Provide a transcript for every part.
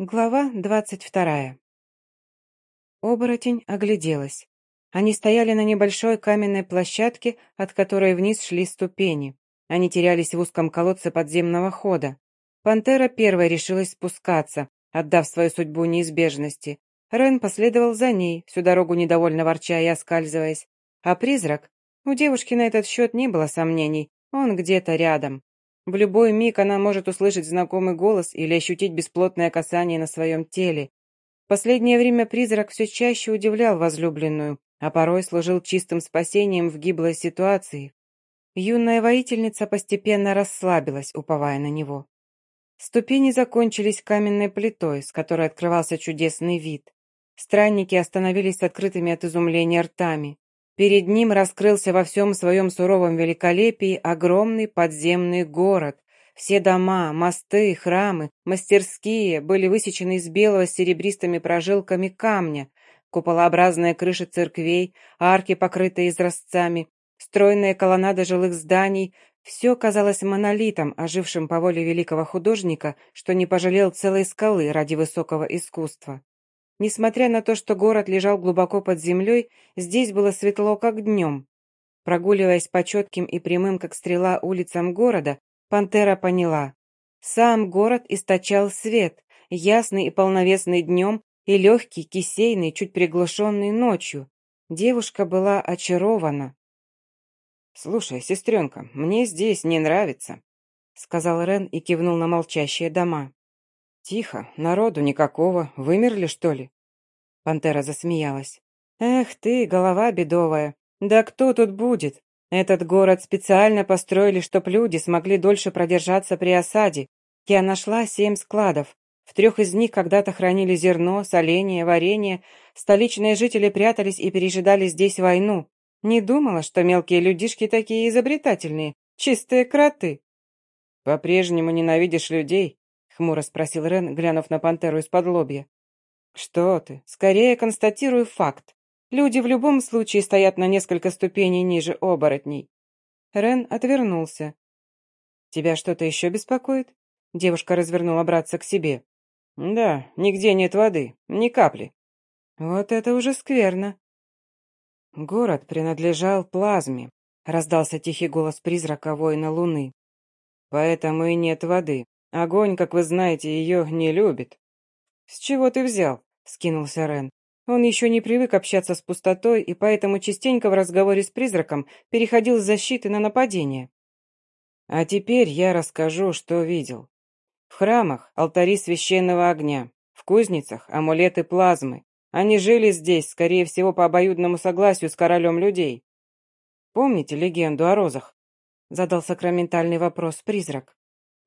Глава двадцать вторая. Оборотень огляделась. Они стояли на небольшой каменной площадке, от которой вниз шли ступени. Они терялись в узком колодце подземного хода. Пантера первой решилась спускаться, отдав свою судьбу неизбежности. Рен последовал за ней, всю дорогу недовольно ворча и оскальзываясь. А призрак? У девушки на этот счет не было сомнений, он где-то рядом. В любой миг она может услышать знакомый голос или ощутить бесплотное касание на своем теле. В последнее время призрак все чаще удивлял возлюбленную, а порой служил чистым спасением в гиблой ситуации. Юная воительница постепенно расслабилась, уповая на него. Ступени закончились каменной плитой, с которой открывался чудесный вид. Странники остановились с открытыми от изумления ртами. Перед ним раскрылся во всем своем суровом великолепии огромный подземный город. Все дома, мосты, храмы, мастерские были высечены из белого с серебристыми прожилками камня, куполообразные крыши церквей, арки, покрытые изразцами, стройные колоннады жилых зданий — все казалось монолитом, ожившим по воле великого художника, что не пожалел целой скалы ради высокого искусства. Несмотря на то, что город лежал глубоко под землей, здесь было светло, как днем. Прогуливаясь по четким и прямым, как стрела, улицам города, Пантера поняла. Сам город источал свет, ясный и полновесный днем, и легкий, кисейный, чуть приглушенный ночью. Девушка была очарована. «Слушай, сестренка, мне здесь не нравится», — сказал Рен и кивнул на молчащие дома. «Тихо, народу никакого. Вымерли, что ли?» Пантера засмеялась. «Эх ты, голова бедовая. Да кто тут будет? Этот город специально построили, чтоб люди смогли дольше продержаться при осаде. Я нашла семь складов. В трех из них когда-то хранили зерно, соленье, варенье. Столичные жители прятались и пережидали здесь войну. Не думала, что мелкие людишки такие изобретательные. Чистые кроты». «По-прежнему ненавидишь людей?» Хмуро спросил Рен, глянув на пантеру из-под лобья. «Что ты? Скорее констатирую факт. Люди в любом случае стоят на несколько ступеней ниже оборотней». Рен отвернулся. «Тебя что-то еще беспокоит?» Девушка развернула братца к себе. «Да, нигде нет воды, ни капли». «Вот это уже скверно». Город принадлежал плазме, раздался тихий голос призрака воина Луны. «Поэтому и нет воды. Огонь, как вы знаете, ее не любит». «С чего ты взял?» — скинулся Рен. Он еще не привык общаться с пустотой, и поэтому частенько в разговоре с призраком переходил с защиты на нападение. А теперь я расскажу, что видел. В храмах алтари священного огня, в кузницах амулеты плазмы. Они жили здесь, скорее всего, по обоюдному согласию с королем людей. Помните легенду о розах? Задал сакраментальный вопрос призрак.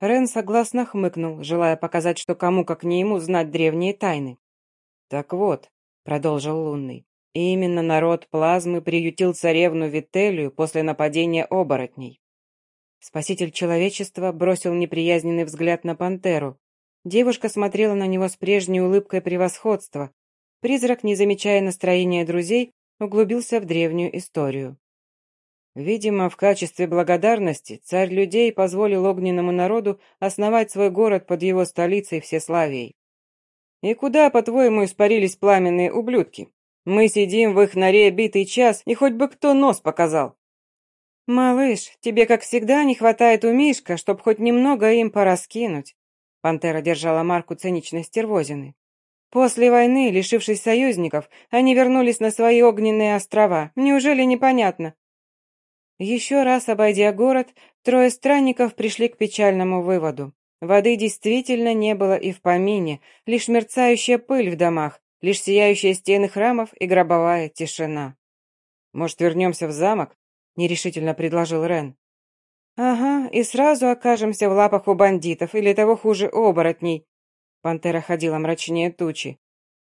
Рен согласно хмыкнул, желая показать, что кому, как не ему, знать древние тайны. «Так вот», — продолжил Лунный, — «именно народ плазмы приютил царевну Вителию после нападения оборотней». Спаситель человечества бросил неприязненный взгляд на пантеру. Девушка смотрела на него с прежней улыбкой превосходства. Призрак, не замечая настроения друзей, углубился в древнюю историю. Видимо, в качестве благодарности царь людей позволил огненному народу основать свой город под его столицей Всеславией. И куда, по-твоему, испарились пламенные ублюдки? Мы сидим в их норе битый час, и хоть бы кто нос показал. «Малыш, тебе, как всегда, не хватает умишка, чтоб хоть немного им пораскинуть». Пантера держала марку циничной стервозины. После войны, лишившись союзников, они вернулись на свои огненные острова. Неужели непонятно? Еще раз обойдя город, трое странников пришли к печальному выводу. Воды действительно не было и в помине, лишь мерцающая пыль в домах, лишь сияющие стены храмов и гробовая тишина. «Может, вернемся в замок?» — нерешительно предложил Рен. «Ага, и сразу окажемся в лапах у бандитов или того хуже оборотней». Пантера ходила мрачнее тучи.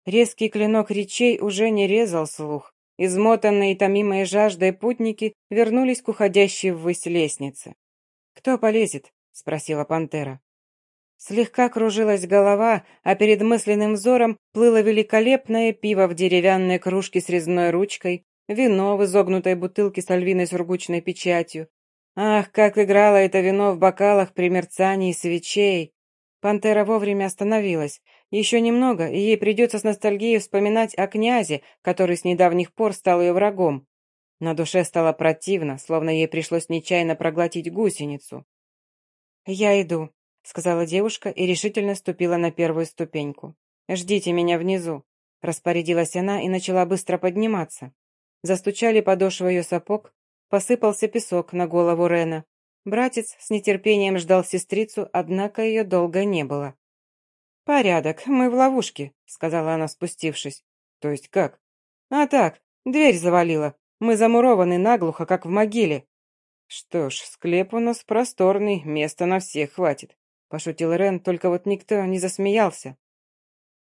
Резкий клинок речей уже не резал слух. Измотанные и томимые жаждой путники вернулись к уходящей ввысь лестнице. «Кто полезет?» — спросила пантера. Слегка кружилась голова, а перед мысленным взором плыло великолепное пиво в деревянной кружке с резной ручкой, вино в изогнутой бутылке с альвиной сургучной печатью. Ах, как играло это вино в бокалах при мерцании свечей! Пантера вовремя остановилась. Еще немного, и ей придется с ностальгией вспоминать о князе, который с недавних пор стал ее врагом. На душе стало противно, словно ей пришлось нечаянно проглотить гусеницу. «Я иду», — сказала девушка и решительно ступила на первую ступеньку. «Ждите меня внизу», — распорядилась она и начала быстро подниматься. Застучали подошвы ее сапог, посыпался песок на голову Рена. Братец с нетерпением ждал сестрицу, однако ее долго не было. «Порядок, мы в ловушке», — сказала она, спустившись. «То есть как?» «А так, дверь завалила. Мы замурованы наглухо, как в могиле». «Что ж, склеп у нас просторный, места на всех хватит», — пошутил Рен, только вот никто не засмеялся.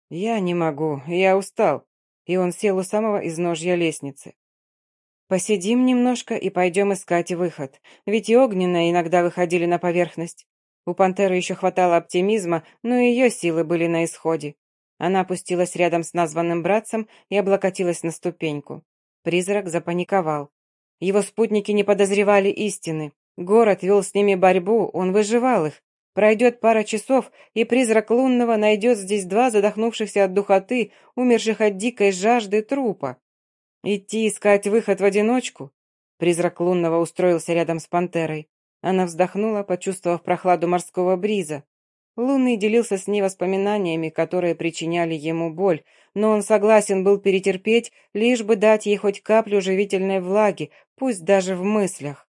«Я не могу, я устал», и он сел у самого изножья лестницы. «Посидим немножко и пойдем искать выход, ведь и огненные иногда выходили на поверхность. У пантеры еще хватало оптимизма, но ее силы были на исходе. Она опустилась рядом с названным братцем и облокотилась на ступеньку. Призрак запаниковал. Его спутники не подозревали истины. Город вел с ними борьбу, он выживал их. Пройдет пара часов, и призрак лунного найдет здесь два задохнувшихся от духоты, умерших от дикой жажды трупа. Идти искать выход в одиночку? Призрак лунного устроился рядом с пантерой. Она вздохнула, почувствовав прохладу морского бриза. Лунный делился с ней воспоминаниями, которые причиняли ему боль, но он согласен был перетерпеть, лишь бы дать ей хоть каплю живительной влаги, пусть даже в мыслях.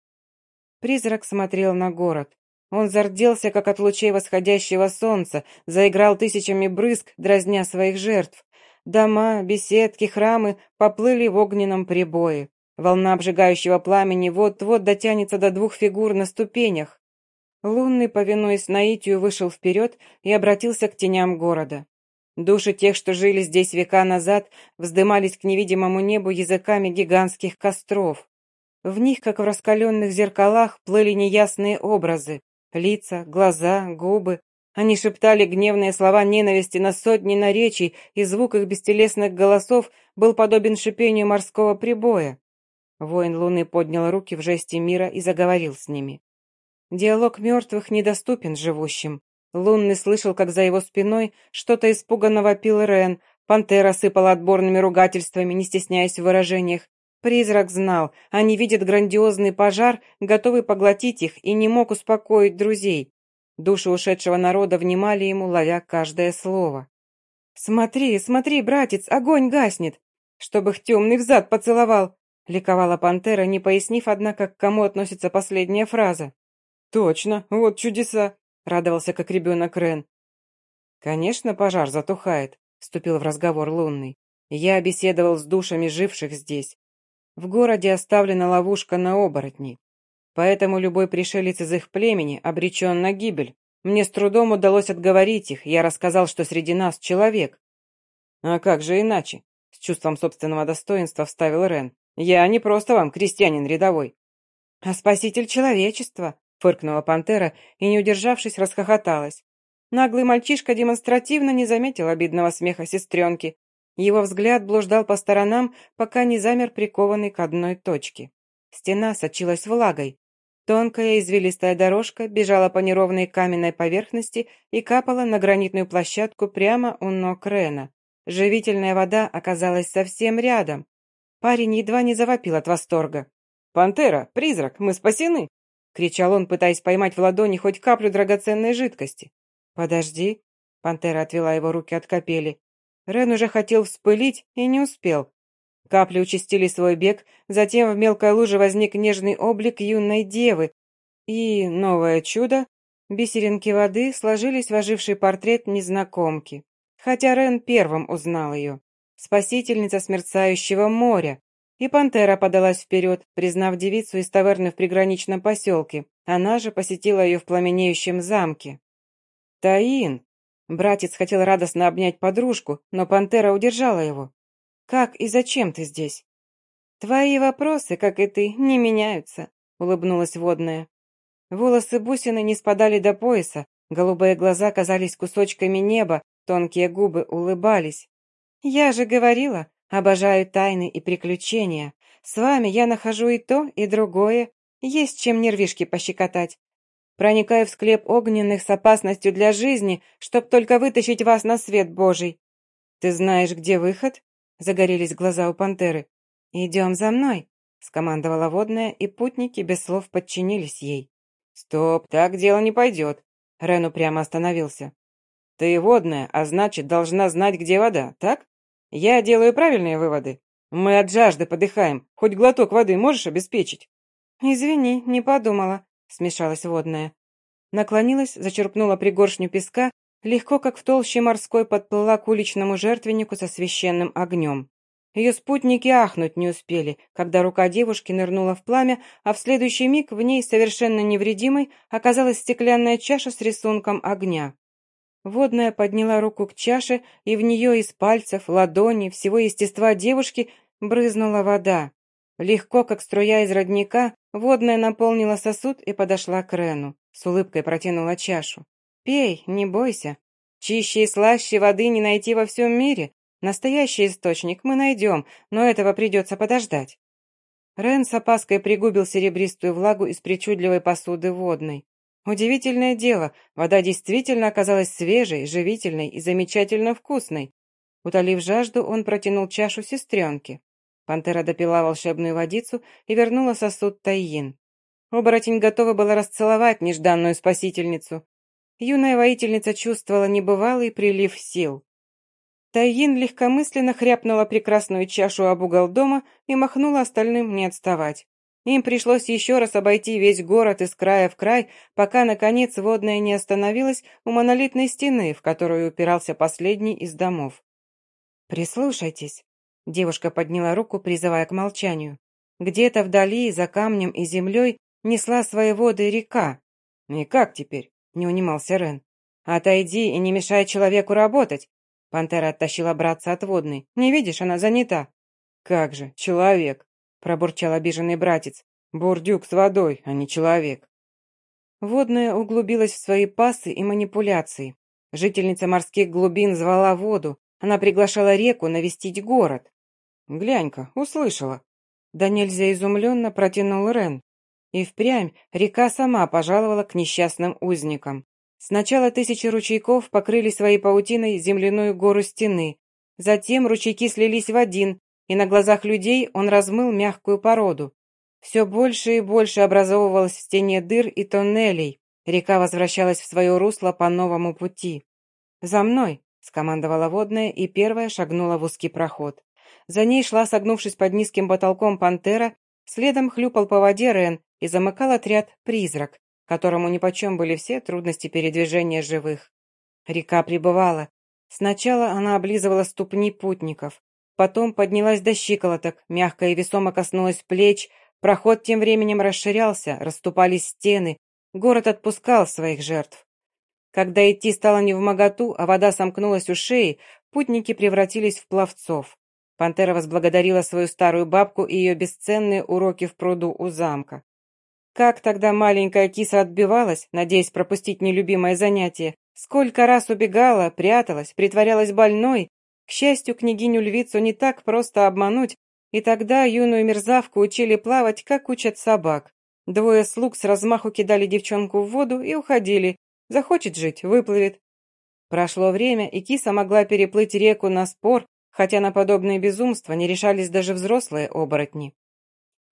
Призрак смотрел на город. Он зарделся, как от лучей восходящего солнца, заиграл тысячами брызг, дразня своих жертв. Дома, беседки, храмы поплыли в огненном прибое. Волна обжигающего пламени вот-вот дотянется до двух фигур на ступенях. Лунный, повинуясь наитию, вышел вперед и обратился к теням города. Души тех, что жили здесь века назад, вздымались к невидимому небу языками гигантских костров. В них, как в раскаленных зеркалах, плыли неясные образы. Лица, глаза, губы. Они шептали гневные слова ненависти на сотни наречий, и звук их бестелесных голосов был подобен шипению морского прибоя. Воин Луны поднял руки в жесте мира и заговорил с ними. Диалог мертвых недоступен живущим. Лунный слышал, как за его спиной что-то испуганно вопил Рен, пантера сыпала отборными ругательствами, не стесняясь в выражениях. Призрак знал, они видят грандиозный пожар, готовый поглотить их, и не мог успокоить друзей. Души ушедшего народа внимали ему, ловя каждое слово. «Смотри, смотри, братец, огонь гаснет! Чтобы их темный взад поцеловал!» Ликовала пантера, не пояснив, однако, к кому относится последняя фраза. «Точно, вот чудеса!» — радовался как ребенок Рен. «Конечно, пожар затухает», — вступил в разговор Лунный. «Я беседовал с душами живших здесь. В городе оставлена ловушка на оборотней. Поэтому любой пришелец из их племени обречен на гибель. Мне с трудом удалось отговорить их, я рассказал, что среди нас человек». «А как же иначе?» — с чувством собственного достоинства вставил Рен. Я не просто вам крестьянин рядовой, а спаситель человечества, фыркнула пантера и, не удержавшись, расхохоталась. Наглый мальчишка демонстративно не заметил обидного смеха сестренки. Его взгляд блуждал по сторонам, пока не замер прикованный к одной точке. Стена сочилась влагой. Тонкая извилистая дорожка бежала по неровной каменной поверхности и капала на гранитную площадку прямо у ног Рена. Живительная вода оказалась совсем рядом. Парень едва не завопил от восторга. «Пантера! Призрак! Мы спасены!» — кричал он, пытаясь поймать в ладони хоть каплю драгоценной жидкости. «Подожди!» — пантера отвела его руки от капели. Рен уже хотел вспылить и не успел. Капли участили свой бег, затем в мелкой луже возник нежный облик юной девы. И, новое чудо, бисеринки воды сложились в оживший портрет незнакомки. Хотя Рен первым узнал ее спасительница смерцающего моря. И пантера подалась вперед, признав девицу из таверны в приграничном поселке. Она же посетила ее в пламенеющем замке. «Таин!» Братец хотел радостно обнять подружку, но пантера удержала его. «Как и зачем ты здесь?» «Твои вопросы, как и ты, не меняются», — улыбнулась водная. Волосы бусины не спадали до пояса, голубые глаза казались кусочками неба, тонкие губы улыбались. «Я же говорила, обожаю тайны и приключения. С вами я нахожу и то, и другое. Есть чем нервишки пощекотать. проникаю в склеп огненных с опасностью для жизни, чтоб только вытащить вас на свет Божий». «Ты знаешь, где выход?» — загорелись глаза у пантеры. «Идем за мной», — скомандовала водная, и путники без слов подчинились ей. «Стоп, так дело не пойдет», — Рену прямо остановился. «Ты водная, а значит, должна знать, где вода, так? Я делаю правильные выводы? Мы от жажды подыхаем, хоть глоток воды можешь обеспечить?» «Извини, не подумала», — смешалась водная. Наклонилась, зачерпнула пригоршню песка, легко, как в толще морской, подплыла к уличному жертвеннику со священным огнем. Ее спутники ахнуть не успели, когда рука девушки нырнула в пламя, а в следующий миг в ней, совершенно невредимой, оказалась стеклянная чаша с рисунком огня. Водная подняла руку к чаше, и в нее из пальцев, ладони, всего естества девушки брызнула вода. Легко, как струя из родника, водная наполнила сосуд и подошла к Рену. С улыбкой протянула чашу. «Пей, не бойся. Чище и слаще воды не найти во всем мире. Настоящий источник мы найдем, но этого придется подождать». Рен с опаской пригубил серебристую влагу из причудливой посуды водной. Удивительное дело, вода действительно оказалась свежей, живительной и замечательно вкусной. Утолив жажду, он протянул чашу сестренке. Пантера допила волшебную водицу и вернула сосуд Тайин. Оборотень готова была расцеловать нежданную спасительницу. Юная воительница чувствовала небывалый прилив сил. Тайин легкомысленно хряпнула прекрасную чашу об угол дома и махнула остальным не отставать. Им пришлось еще раз обойти весь город из края в край, пока, наконец, водная не остановилась у монолитной стены, в которую упирался последний из домов. «Прислушайтесь», — девушка подняла руку, призывая к молчанию. «Где-то вдали, за камнем и землей, несла свои воды река». «И как теперь?» — не унимался Рен. «Отойди и не мешай человеку работать». Пантера оттащила братца от водной. «Не видишь, она занята». «Как же, человек!» Пробурчал обиженный братец. «Бурдюк с водой, а не человек». Водная углубилась в свои пасы и манипуляции. Жительница морских глубин звала воду. Она приглашала реку навестить город. «Глянь-ка, услышала». Да нельзя изумленно протянул Рен. И впрямь река сама пожаловала к несчастным узникам. Сначала тысячи ручейков покрыли своей паутиной земляную гору стены. Затем ручейки слились в один, и на глазах людей он размыл мягкую породу. Все больше и больше образовывалось в стене дыр и тоннелей. Река возвращалась в свое русло по новому пути. «За мной!» — скомандовала водная и первая шагнула в узкий проход. За ней шла, согнувшись под низким потолком, пантера, следом хлюпал по воде Рен и замыкал отряд «Призрак», которому нипочем были все трудности передвижения живых. Река прибывала. Сначала она облизывала ступни путников, Потом поднялась до щиколоток, мягко и весомо коснулась плеч, проход тем временем расширялся, расступались стены, город отпускал своих жертв. Когда идти стало не в моготу, а вода сомкнулась у шеи, путники превратились в пловцов. Пантера возблагодарила свою старую бабку и ее бесценные уроки в пруду у замка. Как тогда маленькая киса отбивалась, надеясь пропустить нелюбимое занятие, сколько раз убегала, пряталась, притворялась больной, к счастью, княгиню-львицу не так просто обмануть, и тогда юную мерзавку учили плавать, как учат собак. Двое слуг с размаху кидали девчонку в воду и уходили. Захочет жить, выплывет. Прошло время, и киса могла переплыть реку на спор, хотя на подобные безумства не решались даже взрослые оборотни.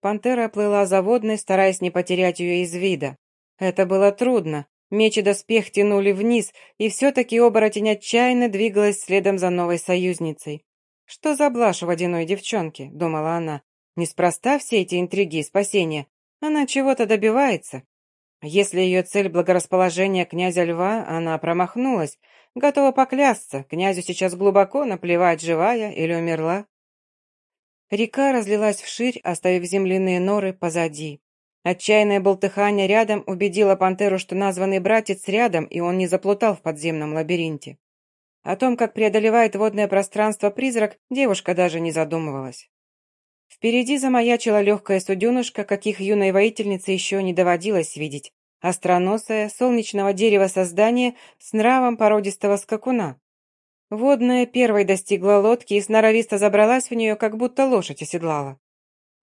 Пантера плыла за водной, стараясь не потерять ее из вида. Это было трудно, Меч и доспех тянули вниз, и все-таки оборотень отчаянно двигалась следом за новой союзницей. «Что за блажь водяной девчонки?» — думала она. «Неспроста все эти интриги и спасения. Она чего-то добивается. Если ее цель благорасположение князя Льва, она промахнулась. Готова поклясться, князю сейчас глубоко наплевать, живая или умерла». Река разлилась вширь, оставив земляные норы позади. Отчаянное болтыхание рядом убедило пантеру, что названный братец рядом, и он не заплутал в подземном лабиринте. О том, как преодолевает водное пространство призрак, девушка даже не задумывалась. Впереди замаячила легкая суденышка, каких юной воительнице еще не доводилось видеть. Остроносое, солнечного дерева создание с нравом породистого скакуна. Водная первой достигла лодки и сноровисто забралась в нее, как будто лошадь оседлала.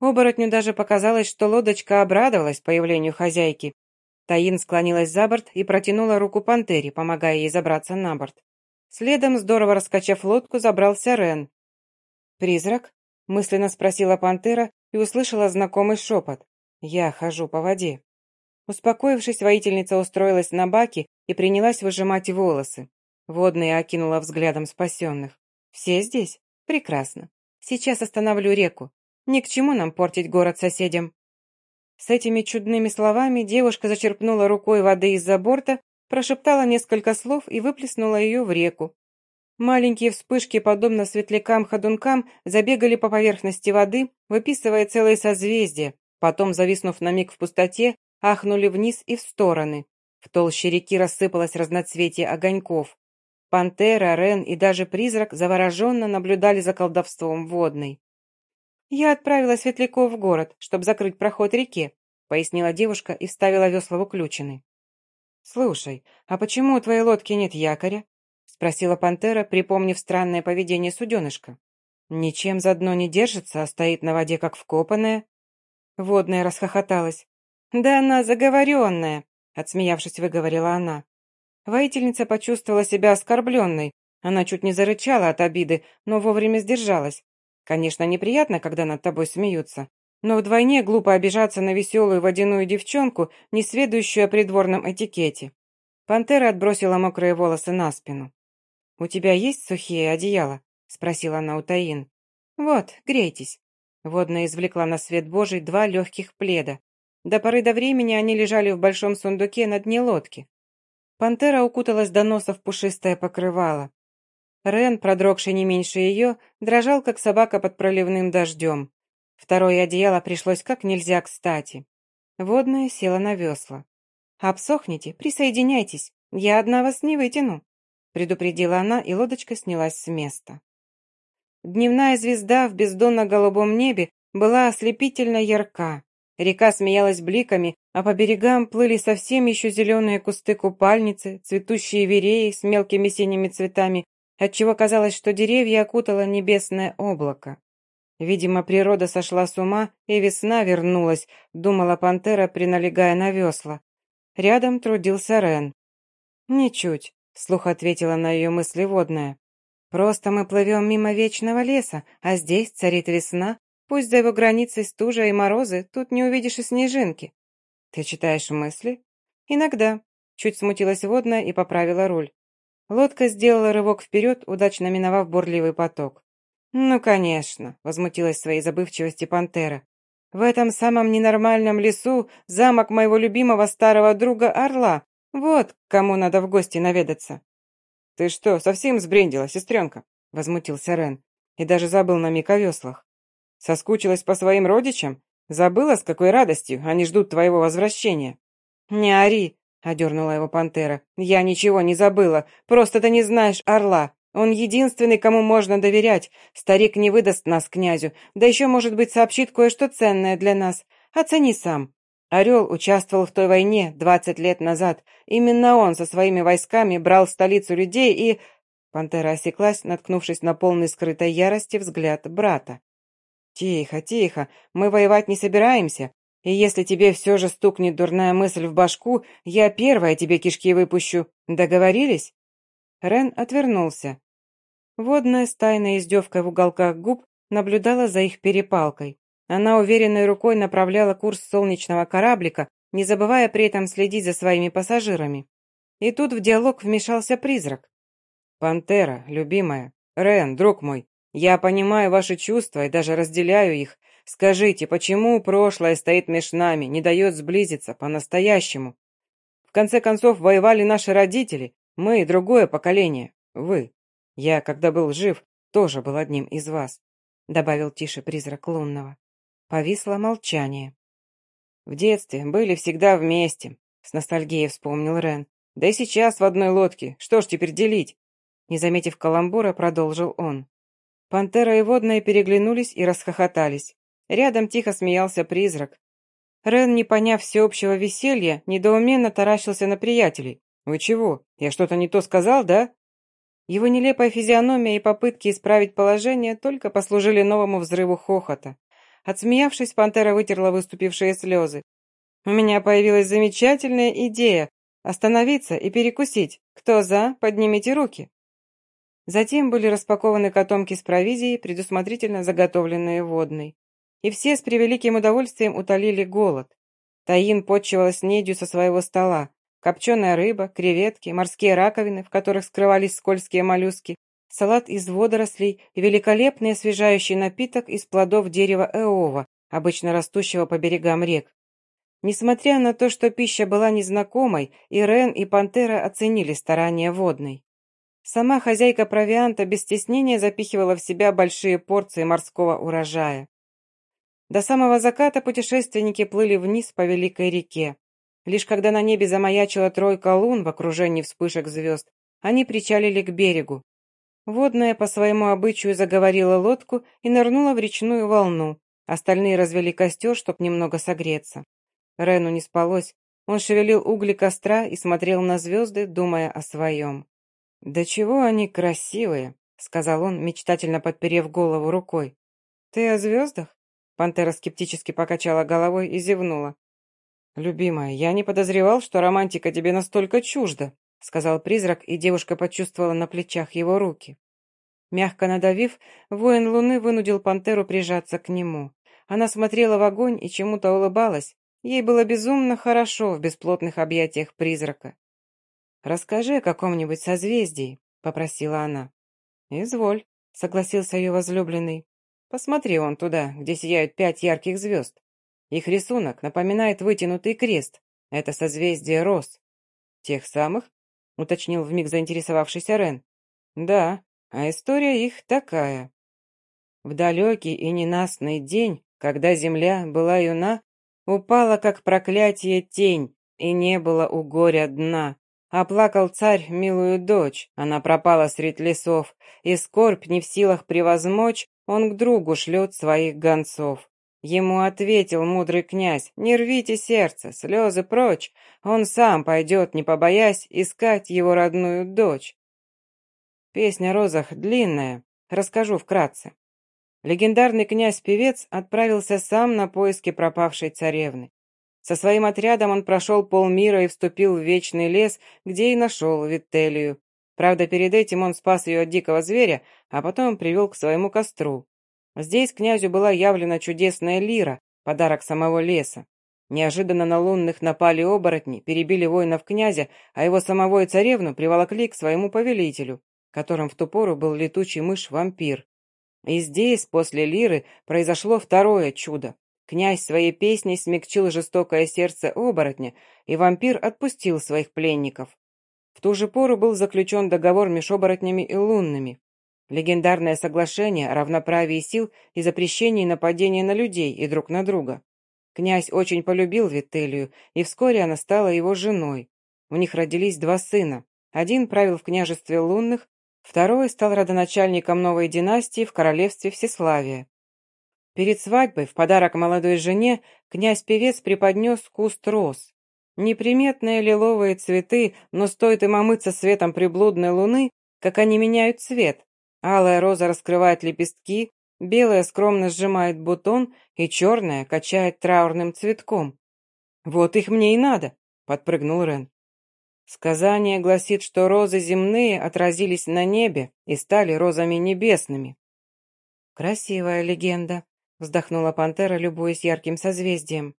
Оборотню даже показалось, что лодочка обрадовалась появлению хозяйки. Таин склонилась за борт и протянула руку пантере, помогая ей забраться на борт. Следом, здорово раскачав лодку, забрался Рен. «Призрак?» — мысленно спросила пантера и услышала знакомый шепот. «Я хожу по воде». Успокоившись, воительница устроилась на баке и принялась выжимать волосы. Водная окинула взглядом спасенных. «Все здесь? Прекрасно. Сейчас остановлю реку. Ни к чему нам портить город соседям». С этими чудными словами девушка зачерпнула рукой воды из-за борта, прошептала несколько слов и выплеснула ее в реку. Маленькие вспышки, подобно светлякам-ходункам, забегали по поверхности воды, выписывая целые созвездия, потом, зависнув на миг в пустоте, ахнули вниз и в стороны. В толще реки рассыпалось разноцветие огоньков. Пантера, Рен и даже призрак завороженно наблюдали за колдовством водной. «Я отправила светляков в город, чтобы закрыть проход реке», пояснила девушка и вставила весла в уключины. «Слушай, а почему у твоей лодки нет якоря?» спросила пантера, припомнив странное поведение суденышка. «Ничем за дно не держится, а стоит на воде, как вкопанная». Водная расхохоталась. «Да она заговоренная», отсмеявшись, выговорила она. Воительница почувствовала себя оскорбленной. Она чуть не зарычала от обиды, но вовремя сдержалась. Конечно, неприятно, когда над тобой смеются, но вдвойне глупо обижаться на веселую водяную девчонку, не сведущую о придворном этикете. Пантера отбросила мокрые волосы на спину. «У тебя есть сухие одеяла?» — спросила она у Таин. «Вот, грейтесь». Водная извлекла на свет Божий два легких пледа. До поры до времени они лежали в большом сундуке на дне лодки. Пантера укуталась до носа в пушистое покрывало. Рен, продрогший не меньше ее, дрожал, как собака под проливным дождем. Второе одеяло пришлось как нельзя кстати. Водная села на весла. «Обсохните, присоединяйтесь, я одна вас не вытяну», предупредила она, и лодочка снялась с места. Дневная звезда в бездонно-голубом небе была ослепительно ярка. Река смеялась бликами, а по берегам плыли совсем еще зеленые кусты купальницы, цветущие вереи с мелкими синими цветами отчего казалось, что деревья окутало небесное облако. Видимо, природа сошла с ума, и весна вернулась, думала пантера, приналегая на весла. Рядом трудился Рен. «Ничуть», — слух ответила на ее мысли водная. «Просто мы плывем мимо вечного леса, а здесь царит весна. Пусть за его границей стужа и морозы, тут не увидишь и снежинки». «Ты читаешь мысли?» «Иногда», — чуть смутилась водная и поправила руль. Лодка сделала рывок вперед, удачно миновав бурливый поток. «Ну, конечно», — возмутилась своей забывчивости пантера. «В этом самом ненормальном лесу замок моего любимого старого друга Орла. Вот кому надо в гости наведаться». «Ты что, совсем сбрендила, сестренка?» — возмутился Рен. И даже забыл на миг о веслах. «Соскучилась по своим родичам? Забыла, с какой радостью они ждут твоего возвращения?» «Не ори!» Одернула его пантера. «Я ничего не забыла. Просто ты не знаешь орла. Он единственный, кому можно доверять. Старик не выдаст нас князю. Да еще, может быть, сообщит кое-что ценное для нас. Оцени сам. Орел участвовал в той войне двадцать лет назад. Именно он со своими войсками брал столицу людей и...» Пантера осеклась, наткнувшись на полный скрытой ярости взгляд брата. «Тихо, тихо, мы воевать не собираемся. И если тебе все же стукнет дурная мысль в башку, я первая тебе кишки выпущу. Договорились?» Рен отвернулся. Водная с тайной издевкой в уголках губ наблюдала за их перепалкой. Она уверенной рукой направляла курс солнечного кораблика, не забывая при этом следить за своими пассажирами. И тут в диалог вмешался призрак. «Пантера, любимая, Рен, друг мой, я понимаю ваши чувства и даже разделяю их, Скажите, почему прошлое стоит меж нами, не дает сблизиться по-настоящему? В конце концов, воевали наши родители, мы и другое поколение, вы. Я, когда был жив, тоже был одним из вас», — добавил тише призрак лунного. Повисло молчание. «В детстве были всегда вместе», — с ностальгией вспомнил Рен. «Да и сейчас в одной лодке. Что ж теперь делить?» Не заметив каламбура, продолжил он. Пантера и водная переглянулись и расхохотались. Рядом тихо смеялся призрак. Рен, не поняв всеобщего веселья, недоуменно таращился на приятелей. «Вы чего? Я что-то не то сказал, да?» Его нелепая физиономия и попытки исправить положение только послужили новому взрыву хохота. Отсмеявшись, пантера вытерла выступившие слезы. У меня появилась замечательная идея остановиться и перекусить. Кто за, поднимите руки. Затем были распакованы котомки с провизией, предусмотрительно заготовленные водной. И все с превеликим удовольствием утолили голод. Таин подчивалась недью со своего стола. Копченая рыба, креветки, морские раковины, в которых скрывались скользкие моллюски, салат из водорослей и великолепный освежающий напиток из плодов дерева эова, обычно растущего по берегам рек. Несмотря на то, что пища была незнакомой, и Рен, и Пантера оценили старания водной. Сама хозяйка провианта без стеснения запихивала в себя большие порции морского урожая. До самого заката путешественники плыли вниз по великой реке. Лишь когда на небе замаячила тройка лун в окружении вспышек звезд, они причалили к берегу. Водная по своему обычаю заговорила лодку и нырнула в речную волну. Остальные развели костер, чтоб немного согреться. Рену не спалось. Он шевелил угли костра и смотрел на звезды, думая о своем. «Да чего они красивые!» — сказал он, мечтательно подперев голову рукой. «Ты о звездах?» Пантера скептически покачала головой и зевнула. «Любимая, я не подозревал, что романтика тебе настолько чужда», сказал призрак, и девушка почувствовала на плечах его руки. Мягко надавив, воин луны вынудил пантеру прижаться к нему. Она смотрела в огонь и чему-то улыбалась. Ей было безумно хорошо в бесплотных объятиях призрака. «Расскажи о каком-нибудь созвездии», — попросила она. «Изволь», — согласился ее возлюбленный. Посмотри вон туда, где сияют пять ярких звезд. Их рисунок напоминает вытянутый крест. Это созвездие роз. Тех самых? Уточнил вмиг заинтересовавшийся Рен. Да, а история их такая. В далекий и ненастный день, когда земля была юна, упала, как проклятие, тень, и не было у горя дна. Оплакал царь милую дочь, она пропала средь лесов, и скорбь не в силах превозмочь, он к другу шлет своих гонцов. Ему ответил мудрый князь, «Не рвите сердце, слезы прочь, он сам пойдет, не побоясь, искать его родную дочь». Песня о розах длинная, расскажу вкратце. Легендарный князь-певец отправился сам на поиски пропавшей царевны. Со своим отрядом он прошел полмира и вступил в вечный лес, где и нашел Вителию, Правда, перед этим он спас ее от дикого зверя, а потом привел к своему костру. Здесь князю была явлена чудесная лира, подарок самого леса. Неожиданно на лунных напали оборотни, перебили воинов князя, а его самого и царевну приволокли к своему повелителю, которым в ту пору был летучий мышь-вампир. И здесь, после лиры, произошло второе чудо. Князь своей песней смягчил жестокое сердце оборотня, и вампир отпустил своих пленников. В ту же пору был заключен договор между оборотнями и лунными. Легендарное соглашение о равноправии сил и запрещении нападения на людей и друг на друга. Князь очень полюбил Вителию, и вскоре она стала его женой. У них родились два сына. Один правил в княжестве лунных, второй стал родоначальником новой династии в королевстве Всеславия. Перед свадьбой в подарок молодой жене князь-певец преподнес куст роз. Неприметные лиловые цветы, но стоит им омыться светом приблудной луны, как они меняют цвет. Алая роза раскрывает лепестки, белая скромно сжимает бутон и черная качает траурным цветком. «Вот их мне и надо», — подпрыгнул Рен. Сказание гласит, что розы земные отразились на небе и стали розами небесными. «Красивая легенда», — вздохнула пантера, любуясь ярким созвездием.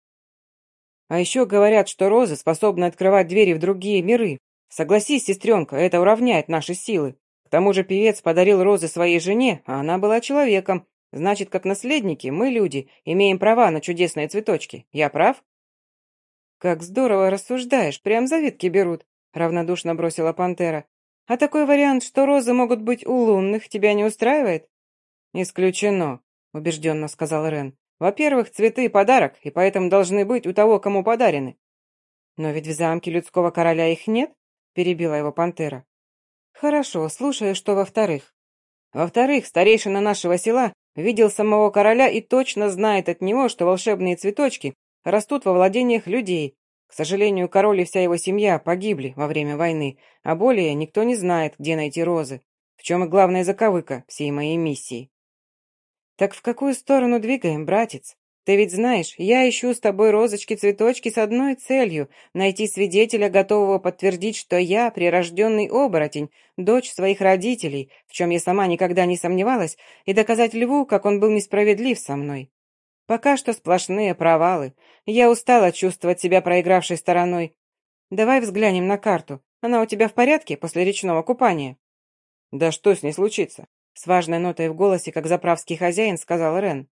А еще говорят, что розы способны открывать двери в другие миры. Согласись, сестренка, это уравняет наши силы. К тому же певец подарил розы своей жене, а она была человеком. Значит, как наследники, мы, люди, имеем права на чудесные цветочки. Я прав? Как здорово рассуждаешь, прям завидки берут, равнодушно бросила пантера. А такой вариант, что розы могут быть у лунных, тебя не устраивает? Исключено, убежденно сказал Рен. Во-первых, цветы — подарок, и поэтому должны быть у того, кому подарены. Но ведь в замке людского короля их нет, перебила его пантера. Хорошо, слушаю, что во-вторых. Во-вторых, старейшина нашего села видел самого короля и точно знает от него, что волшебные цветочки растут во владениях людей. К сожалению, король и вся его семья погибли во время войны, а более никто не знает, где найти розы. В чем и главная заковыка всей моей миссии. «Так в какую сторону двигаем, братец?» Ты ведь знаешь, я ищу с тобой розочки-цветочки с одной целью — найти свидетеля, готового подтвердить, что я прирожденный оборотень, дочь своих родителей, в чем я сама никогда не сомневалась, и доказать Льву, как он был несправедлив со мной. Пока что сплошные провалы. Я устала чувствовать себя проигравшей стороной. Давай взглянем на карту. Она у тебя в порядке после речного купания?» «Да что с ней случится?» С важной нотой в голосе, как заправский хозяин, сказал Рен.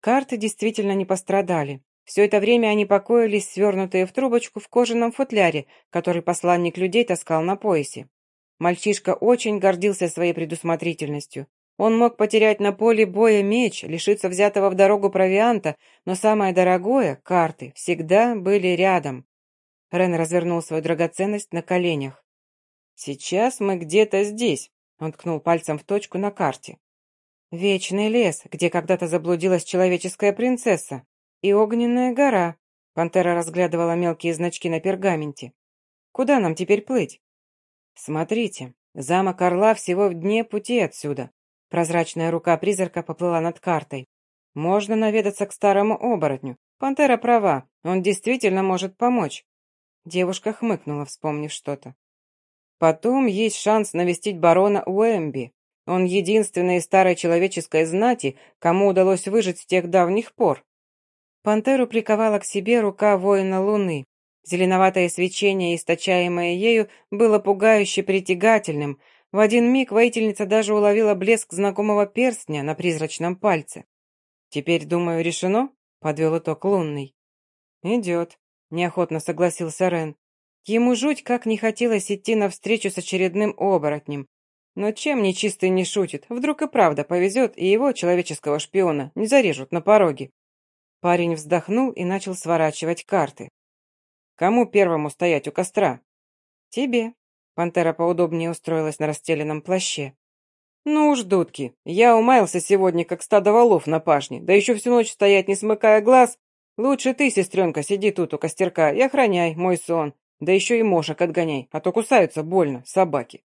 Карты действительно не пострадали. Все это время они покоились, свернутые в трубочку в кожаном футляре, который посланник людей таскал на поясе. Мальчишка очень гордился своей предусмотрительностью. Он мог потерять на поле боя меч, лишиться взятого в дорогу провианта, но самое дорогое, карты, всегда были рядом. Рен развернул свою драгоценность на коленях. «Сейчас мы где-то здесь», — он ткнул пальцем в точку на карте. Вечный лес, где когда-то заблудилась человеческая принцесса. И огненная гора. Пантера разглядывала мелкие значки на пергаменте. Куда нам теперь плыть? Смотрите, замок Орла всего в дне пути отсюда. Прозрачная рука призрака поплыла над картой. Можно наведаться к старому оборотню. Пантера права, он действительно может помочь. Девушка хмыкнула, вспомнив что-то. Потом есть шанс навестить барона Уэмби. Он единственный из старой человеческой знати, кому удалось выжить с тех давних пор. Пантеру приковала к себе рука воина Луны. Зеленоватое свечение, источаемое ею, было пугающе притягательным. В один миг воительница даже уловила блеск знакомого перстня на призрачном пальце. «Теперь, думаю, решено?» — подвел итог лунный. «Идет», — неохотно согласился Рен. Ему жуть как не хотелось идти навстречу с очередным оборотнем. Но чем нечистый не шутит? Вдруг и правда повезет, и его, человеческого шпиона, не зарежут на пороге. Парень вздохнул и начал сворачивать карты. «Кому первому стоять у костра?» «Тебе». Пантера поудобнее устроилась на расстеленном плаще. «Ну уж, дудки, я умаялся сегодня, как стадо волов на пашне, да еще всю ночь стоять, не смыкая глаз. Лучше ты, сестренка, сиди тут у костерка и охраняй мой сон, да еще и мошек отгоняй, а то кусаются больно собаки».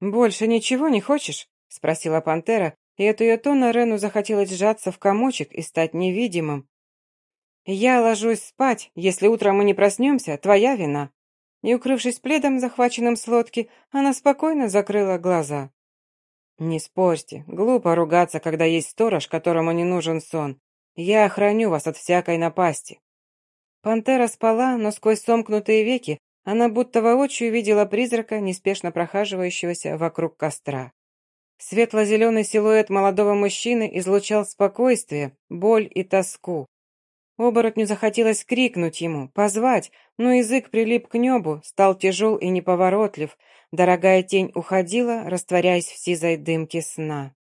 «Больше ничего не хочешь?» — спросила пантера, и от ее тона Рену захотелось сжаться в комочек и стать невидимым. «Я ложусь спать. Если утром мы не проснемся, твоя вина». И, укрывшись пледом, захваченным с лодки, она спокойно закрыла глаза. «Не спорьте. Глупо ругаться, когда есть сторож, которому не нужен сон. Я охраню вас от всякой напасти». Пантера спала, но сквозь сомкнутые веки она будто воочию видела призрака, неспешно прохаживающегося вокруг костра. Светло-зеленый силуэт молодого мужчины излучал спокойствие, боль и тоску. Оборотню захотелось крикнуть ему, позвать, но язык прилип к небу, стал тяжел и неповоротлив. Дорогая тень уходила, растворяясь в сизой дымке сна.